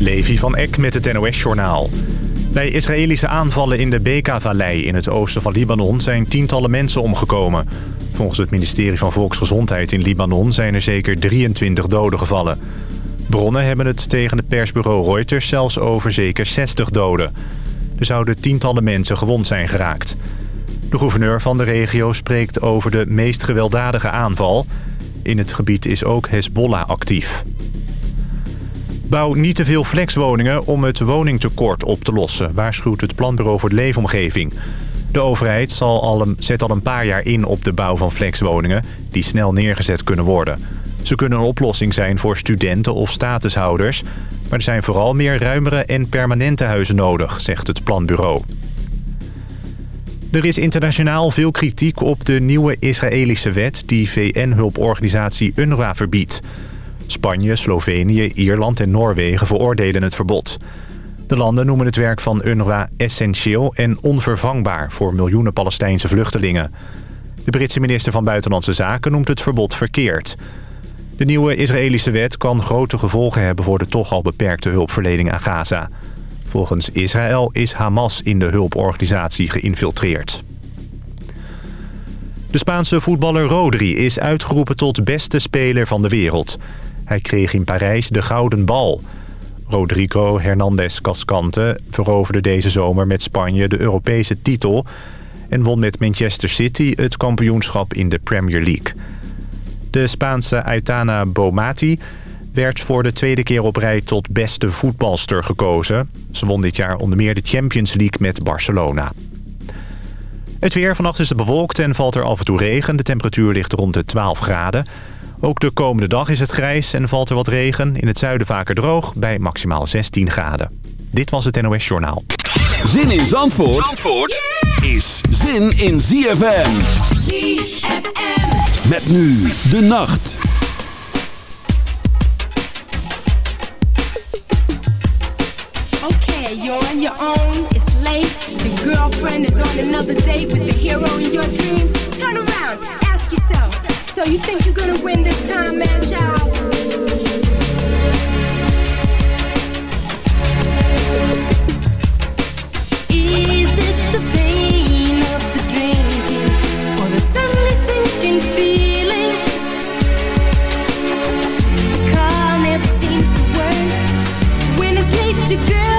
Levi van Eck met het NOS-journaal. Bij Israëlische aanvallen in de Beka-vallei in het oosten van Libanon... zijn tientallen mensen omgekomen. Volgens het ministerie van Volksgezondheid in Libanon... zijn er zeker 23 doden gevallen. Bronnen hebben het tegen het persbureau Reuters zelfs over zeker 60 doden. Er zouden tientallen mensen gewond zijn geraakt. De gouverneur van de regio spreekt over de meest gewelddadige aanval. In het gebied is ook Hezbollah actief. Bouw niet te veel flexwoningen om het woningtekort op te lossen... waarschuwt het Planbureau voor de Leefomgeving. De overheid zal al een, zet al een paar jaar in op de bouw van flexwoningen... die snel neergezet kunnen worden. Ze kunnen een oplossing zijn voor studenten of statushouders... maar er zijn vooral meer ruimere en permanente huizen nodig, zegt het planbureau. Er is internationaal veel kritiek op de nieuwe Israëlische wet... die VN-hulporganisatie UNRWA verbiedt. Spanje, Slovenië, Ierland en Noorwegen veroordelen het verbod. De landen noemen het werk van UNRWA essentieel en onvervangbaar... voor miljoenen Palestijnse vluchtelingen. De Britse minister van Buitenlandse Zaken noemt het verbod verkeerd. De nieuwe Israëlische wet kan grote gevolgen hebben... voor de toch al beperkte hulpverlening aan Gaza... Volgens Israël is Hamas in de hulporganisatie geïnfiltreerd. De Spaanse voetballer Rodri is uitgeroepen tot beste speler van de wereld. Hij kreeg in Parijs de gouden bal. Rodrigo Hernandez Cascante veroverde deze zomer met Spanje de Europese titel... en won met Manchester City het kampioenschap in de Premier League. De Spaanse Aitana Bomati werd voor de tweede keer op rij tot beste voetbalster gekozen. Ze won dit jaar onder meer de Champions League met Barcelona. Het weer. Vannacht is het bewolkt en valt er af en toe regen. De temperatuur ligt rond de 12 graden. Ook de komende dag is het grijs en valt er wat regen. In het zuiden vaker droog bij maximaal 16 graden. Dit was het NOS Journaal. Zin in Zandvoort, Zandvoort is zin in ZFM. ZFM. Met nu de nacht. you're on your own, it's late. Your girlfriend is on another date with the hero in your dream. Turn around, ask yourself. So you think you're gonna win this time, man, child? Is it the pain of the drinking or the suddenly sinking feeling? The never seems to work when it's late. Your girl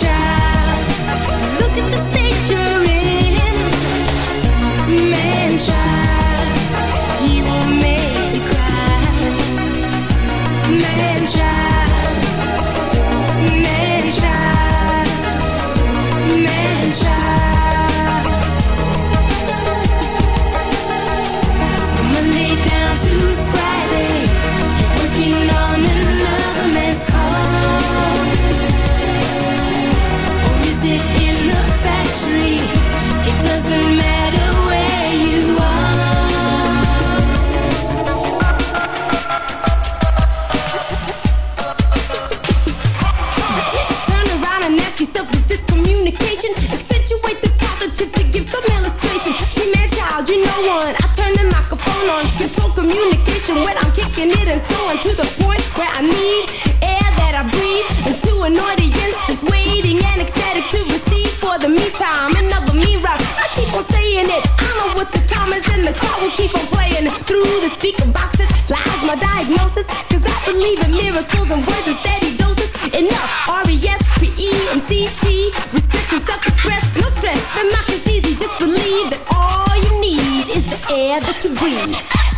child. Look at the stage. you know one. I turn the microphone on, control communication when I'm kicking it and so on to the point where I need air that I breathe into an audience that's waiting and ecstatic to receive. For the meantime, another me rock. I keep on saying it. I know what the time is, and the crowd will keep on playing through the speaker boxes. Lies my diagnosis, cause I believe in miracles and words and steady doses. Enough, R E S P E respect and suffering. air that you breathe.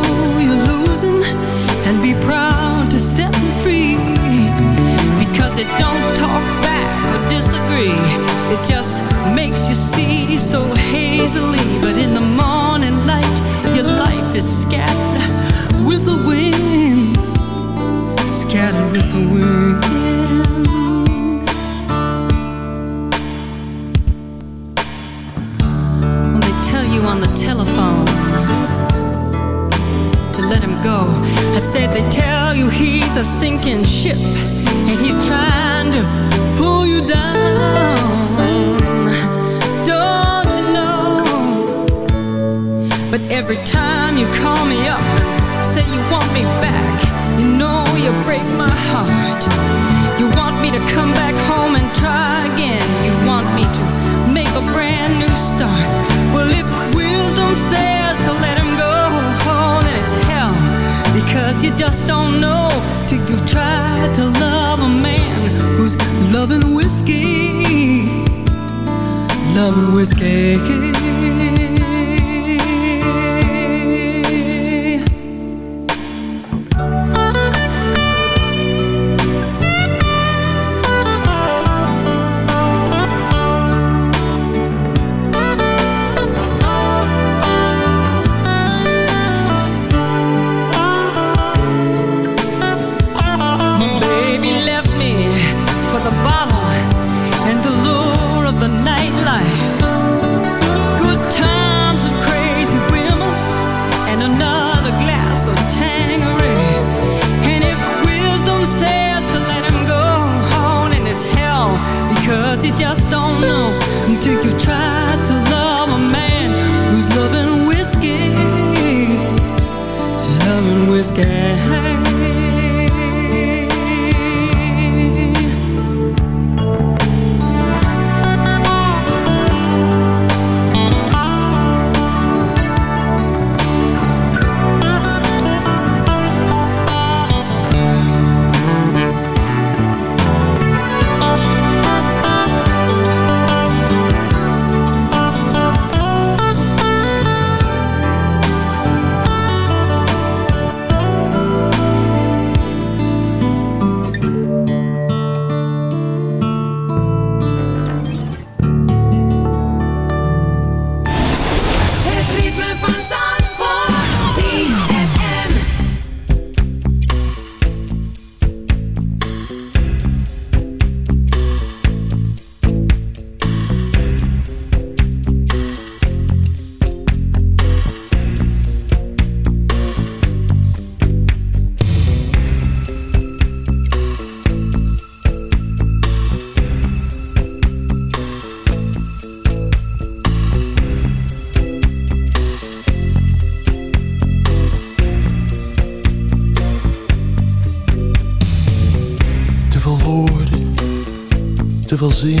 see so hazily, but in the veel zinnen,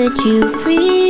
Set you free.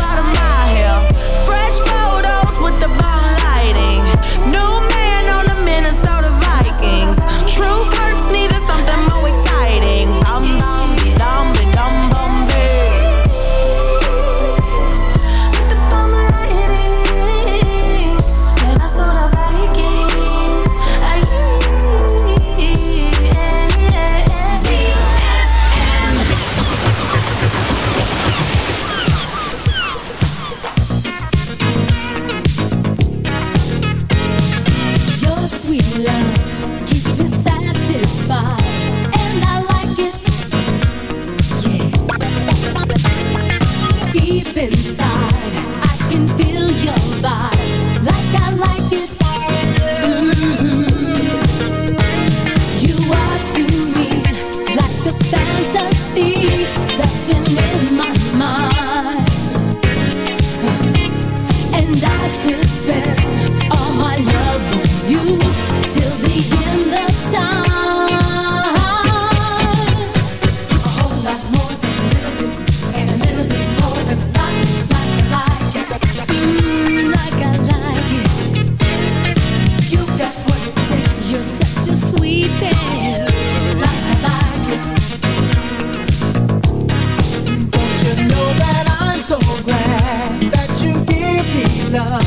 out of my 몰라.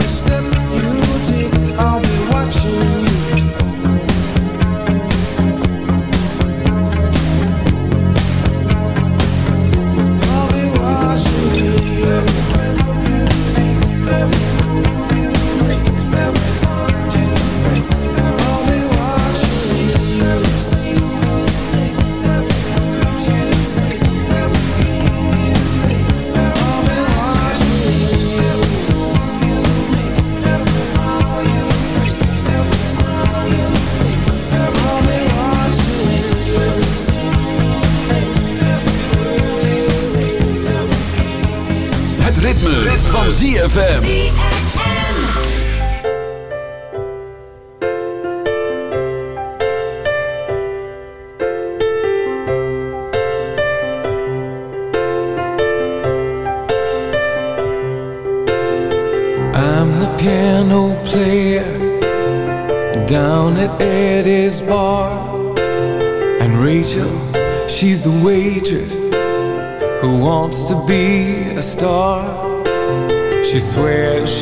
understand ZFM.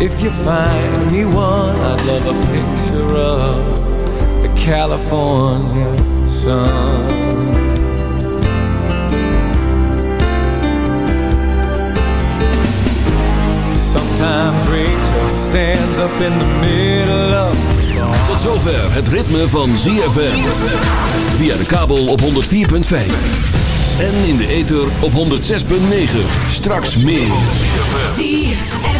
if you find me one I'd love a picture of the California sun Sometimes Rachel stands up in the middle of Tot zover het ritme van ZFM. Via de kabel op 104.5. En in de ether op 106.9. Straks meer. ZFM.